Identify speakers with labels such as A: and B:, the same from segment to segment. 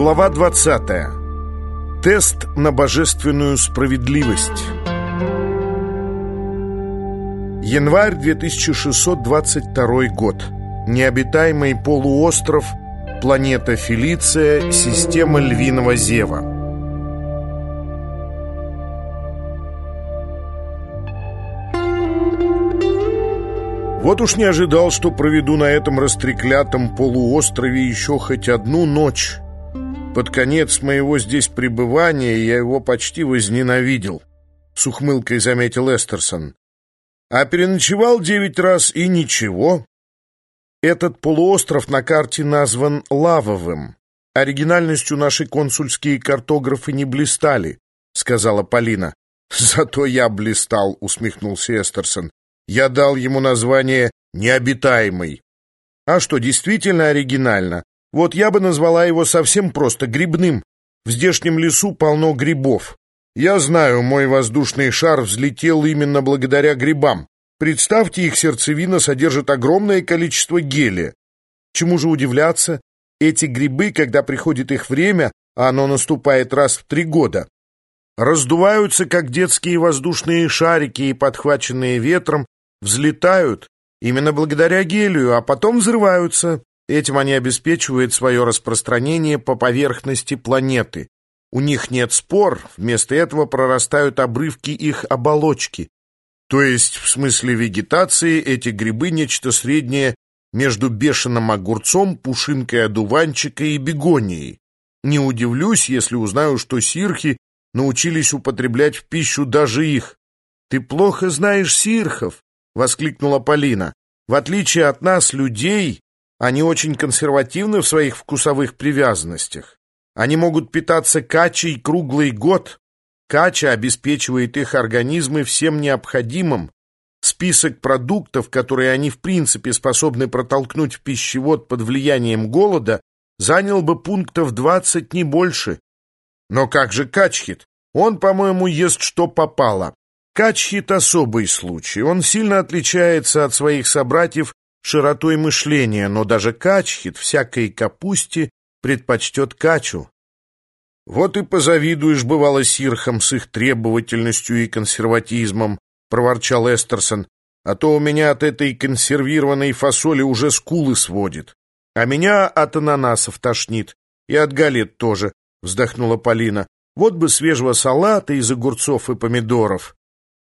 A: Глава 20. Тест на божественную справедливость. Январь 2622 год. Необитаемый полуостров, планета Фелиция, система Львиного Зева. Вот уж не ожидал, что проведу на этом растреклятом полуострове еще хоть одну ночь. Под конец моего здесь пребывания я его почти возненавидел, — с ухмылкой заметил Эстерсон. А переночевал девять раз и ничего. Этот полуостров на карте назван Лавовым. Оригинальностью наши консульские картографы не блистали, — сказала Полина. Зато я блистал, — усмехнулся Эстерсон. Я дал ему название «Необитаемый». А что, действительно оригинально? Вот я бы назвала его совсем просто грибным. В здешнем лесу полно грибов. Я знаю, мой воздушный шар взлетел именно благодаря грибам. Представьте, их сердцевина содержит огромное количество гелия. Чему же удивляться? Эти грибы, когда приходит их время, а оно наступает раз в три года, раздуваются, как детские воздушные шарики и, подхваченные ветром, взлетают именно благодаря гелию, а потом взрываются. Этим они обеспечивают свое распространение по поверхности планеты. У них нет спор, вместо этого прорастают обрывки их оболочки. То есть, в смысле вегетации, эти грибы нечто среднее между бешеным огурцом, пушинкой одуванчика и бегонией. Не удивлюсь, если узнаю, что сирхи научились употреблять в пищу даже их. «Ты плохо знаешь сирхов», — воскликнула Полина. «В отличие от нас, людей, они очень консервативны в своих вкусовых привязанностях. Они могут питаться качей круглый год. Кача обеспечивает их организмы всем необходимым. Список продуктов, которые они в принципе способны протолкнуть в пищевод под влиянием голода, занял бы пунктов 20 не больше. Но как же Качхит? Он, по-моему, ест что попало. Качхит — особый случай. Он сильно отличается от своих собратьев широтой мышления, но даже качхит всякой капусте предпочтет качу. Вот и позавидуешь, бывало, сирхам с их требовательностью и консерватизмом, проворчал Эстерсон, а то у меня от этой консервированной фасоли уже скулы сводит. А меня от ананасов тошнит, и от галет тоже, вздохнула Полина. Вот бы свежего салата из огурцов и помидоров.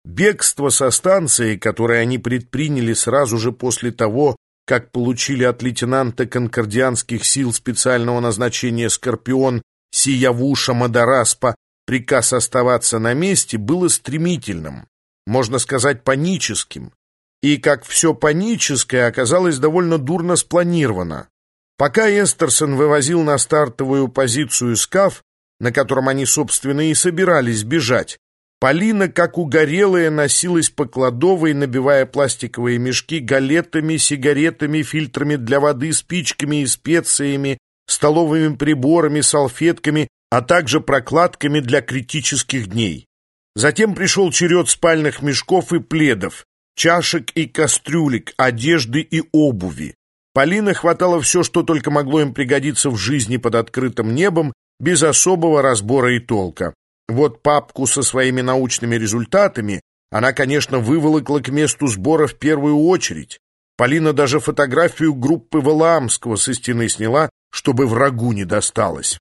A: Бегство со станции, которое они предприняли сразу же после того, как получили от лейтенанта конкордианских сил специального назначения «Скорпион» Сиявуша Мадараспа приказ оставаться на месте, было стремительным, можно сказать, паническим. И, как все паническое, оказалось довольно дурно спланировано. Пока Эстерсон вывозил на стартовую позицию скаф, на котором они, собственно, и собирались бежать, Полина, как угорелая, носилась по кладовой, набивая пластиковые мешки галетами, сигаретами, фильтрами для воды, спичками и специями, столовыми приборами, салфетками, а также прокладками для критических дней. Затем пришел черед спальных мешков и пледов, чашек и кастрюлек, одежды и обуви. Полина хватала все, что только могло им пригодиться в жизни под открытым небом, без особого разбора и толка. Вот папку со своими научными результатами она, конечно, выволокла к месту сбора в первую очередь. Полина даже фотографию группы Валаамского со стены сняла, чтобы врагу не досталось.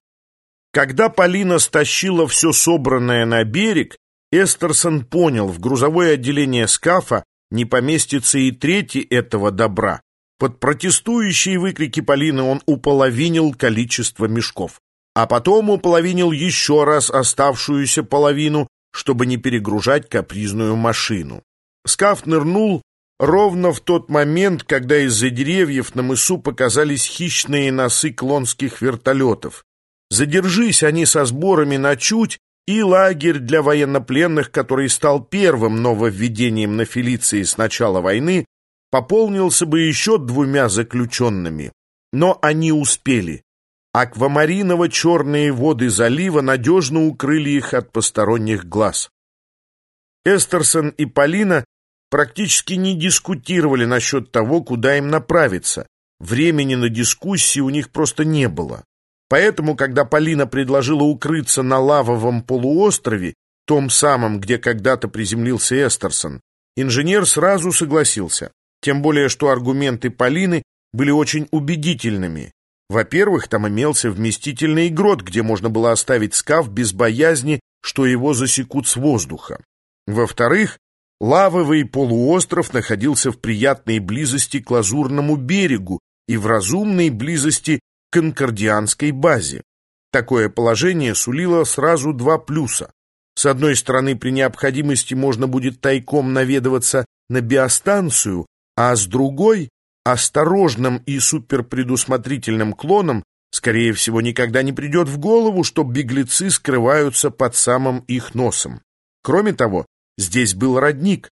A: Когда Полина стащила все собранное на берег, Эстерсон понял, в грузовое отделение скафа не поместится и трети этого добра. Под протестующие выкрики Полины он уполовинил количество мешков а потом уполовинил еще раз оставшуюся половину, чтобы не перегружать капризную машину. Скаф нырнул ровно в тот момент, когда из-за деревьев на мысу показались хищные носы клонских вертолетов. Задержись они со сборами на чуть, и лагерь для военнопленных, который стал первым нововведением на Фелиции с начала войны, пополнился бы еще двумя заключенными. Но они успели. Аквамариново-черные воды залива надежно укрыли их от посторонних глаз. Эстерсон и Полина практически не дискутировали насчет того, куда им направиться. Времени на дискуссии у них просто не было. Поэтому, когда Полина предложила укрыться на лавовом полуострове, том самом, где когда-то приземлился Эстерсон, инженер сразу согласился. Тем более, что аргументы Полины были очень убедительными. Во-первых, там имелся вместительный грот, где можно было оставить скаф без боязни, что его засекут с воздуха. Во-вторых, лавовый полуостров находился в приятной близости к Лазурному берегу и в разумной близости к Конкордианской базе. Такое положение сулило сразу два плюса. С одной стороны, при необходимости можно будет тайком наведываться на биостанцию, а с другой, осторожным и суперпредусмотрительным клонам, скорее всего, никогда не придет в голову, что беглецы скрываются под самым их носом. Кроме того, здесь был родник.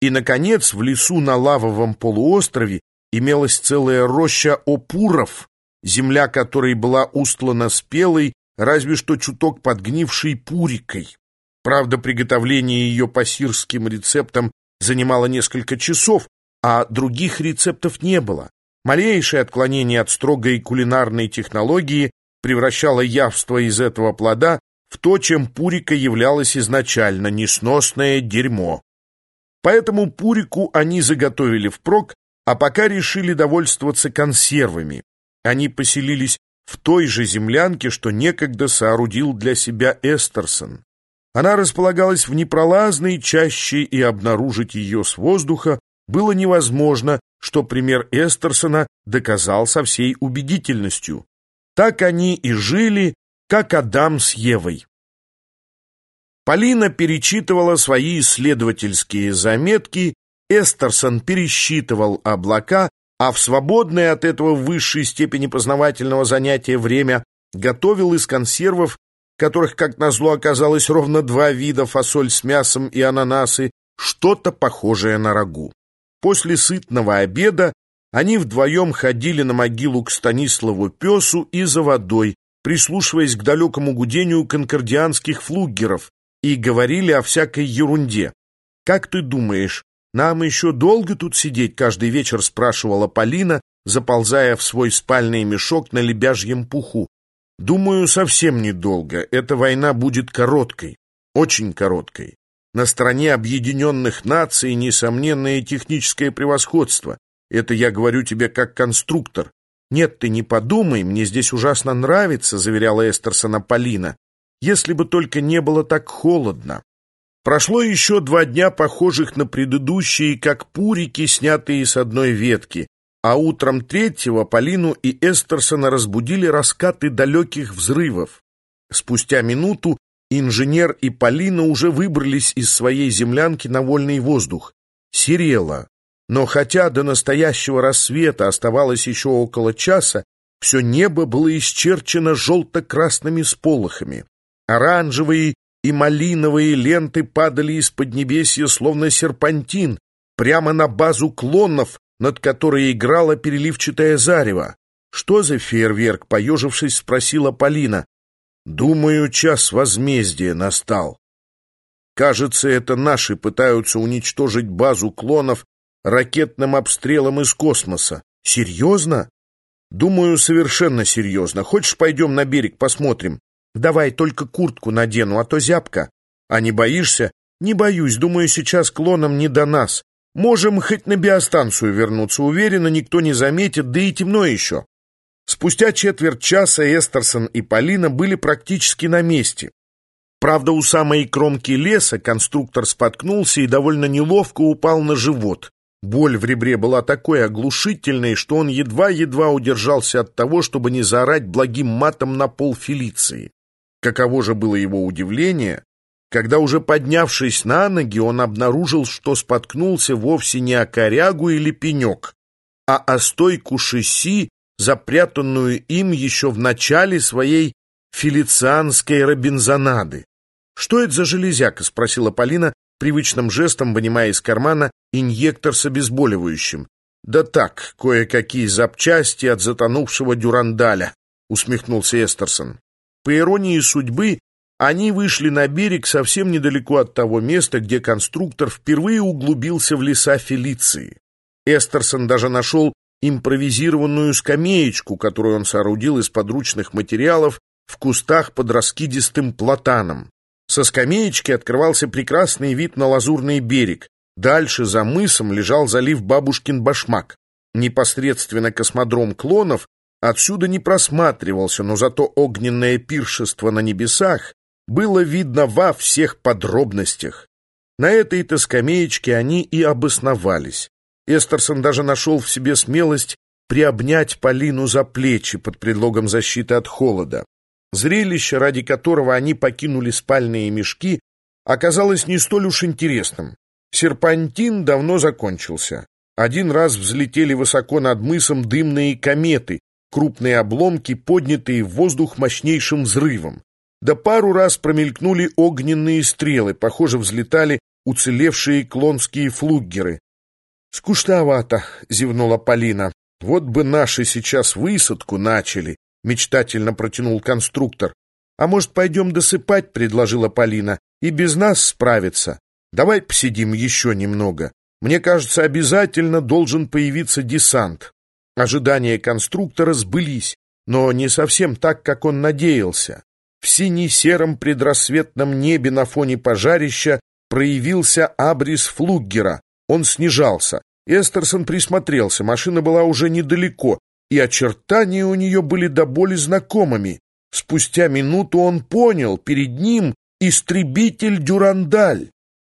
A: И, наконец, в лесу на лавовом полуострове имелась целая роща опуров, земля которой была устлана спелой, разве что чуток подгнившей пурикой. Правда, приготовление ее по сирским рецептам занимало несколько часов, а других рецептов не было. Малейшее отклонение от строгой кулинарной технологии превращало явство из этого плода в то, чем пурика являлась изначально, несносное дерьмо. Поэтому пурику они заготовили впрок, а пока решили довольствоваться консервами. Они поселились в той же землянке, что некогда соорудил для себя Эстерсон. Она располагалась в непролазной чаще, и обнаружить ее с воздуха было невозможно, что пример Эстерсона доказал со всей убедительностью. Так они и жили, как Адам с Евой. Полина перечитывала свои исследовательские заметки, Эстерсон пересчитывал облака, а в свободное от этого высшей степени познавательного занятия время готовил из консервов, которых, как назло, оказалось ровно два вида фасоль с мясом и ананасы, что-то похожее на рагу. После сытного обеда они вдвоем ходили на могилу к Станиславу Песу и за водой, прислушиваясь к далекому гудению конкордианских флугеров, и говорили о всякой ерунде. «Как ты думаешь, нам еще долго тут сидеть?» каждый вечер спрашивала Полина, заползая в свой спальный мешок на лебяжьем пуху. «Думаю, совсем недолго. Эта война будет короткой, очень короткой. На стороне объединенных наций несомненное техническое превосходство. Это я говорю тебе как конструктор. Нет, ты не подумай, мне здесь ужасно нравится, заверяла Эстерсона Полина. Если бы только не было так холодно. Прошло еще два дня, похожих на предыдущие, как пурики, снятые с одной ветки, а утром третьего Полину и Эстерсона разбудили раскаты далеких взрывов. Спустя минуту Инженер и Полина уже выбрались из своей землянки на вольный воздух. Серело. Но хотя до настоящего рассвета оставалось еще около часа, все небо было исчерчено желто-красными сполохами. Оранжевые и малиновые ленты падали из поднебесья, словно серпантин, прямо на базу клонов, над которой играла переливчатая зарево. «Что за фейерверк?» — поежившись, спросила Полина. Думаю, час возмездия настал. Кажется, это наши пытаются уничтожить базу клонов ракетным обстрелом из космоса. Серьезно? Думаю, совершенно серьезно. Хочешь, пойдем на берег посмотрим? Давай только куртку надену, а то зябко. А не боишься? Не боюсь, думаю, сейчас клонам не до нас. Можем хоть на биостанцию вернуться, уверенно, никто не заметит, да и темно еще. Спустя четверть часа Эстерсон и Полина были практически на месте. Правда, у самой кромки леса конструктор споткнулся и довольно неловко упал на живот. Боль в ребре была такой оглушительной, что он едва-едва удержался от того, чтобы не заорать благим матом на пол Фелиции. Каково же было его удивление, когда, уже поднявшись на ноги, он обнаружил, что споткнулся вовсе не о корягу или пенек, а о стойку шасси запрятанную им еще в начале своей филицианской робинзонады. «Что это за железяка?» — спросила Полина, привычным жестом вынимая из кармана инъектор с обезболивающим. «Да так, кое-какие запчасти от затонувшего дюрандаля», — усмехнулся Эстерсон. По иронии судьбы, они вышли на берег совсем недалеко от того места, где конструктор впервые углубился в леса Фелиции. Эстерсон даже нашел импровизированную скамеечку, которую он соорудил из подручных материалов в кустах под раскидистым платаном. Со скамеечки открывался прекрасный вид на лазурный берег. Дальше за мысом лежал залив Бабушкин башмак. Непосредственно космодром клонов отсюда не просматривался, но зато огненное пиршество на небесах было видно во всех подробностях. На этой-то скамеечке они и обосновались. Эстерсон даже нашел в себе смелость приобнять Полину за плечи под предлогом защиты от холода. Зрелище, ради которого они покинули спальные мешки, оказалось не столь уж интересным. Серпантин давно закончился. Один раз взлетели высоко над мысом дымные кометы, крупные обломки, поднятые в воздух мощнейшим взрывом. Да пару раз промелькнули огненные стрелы, похоже, взлетали уцелевшие клонские флуггеры. «Скучновато», — зевнула Полина. «Вот бы наши сейчас высадку начали», — мечтательно протянул конструктор. «А может, пойдем досыпать?» — предложила Полина. «И без нас справиться. Давай посидим еще немного. Мне кажется, обязательно должен появиться десант». Ожидания конструктора сбылись, но не совсем так, как он надеялся. В сине-сером предрассветном небе на фоне пожарища проявился абрис флуггера. Он снижался. Эстерсон присмотрелся, машина была уже недалеко, и очертания у нее были до боли знакомыми. Спустя минуту он понял, перед ним истребитель «Дюрандаль».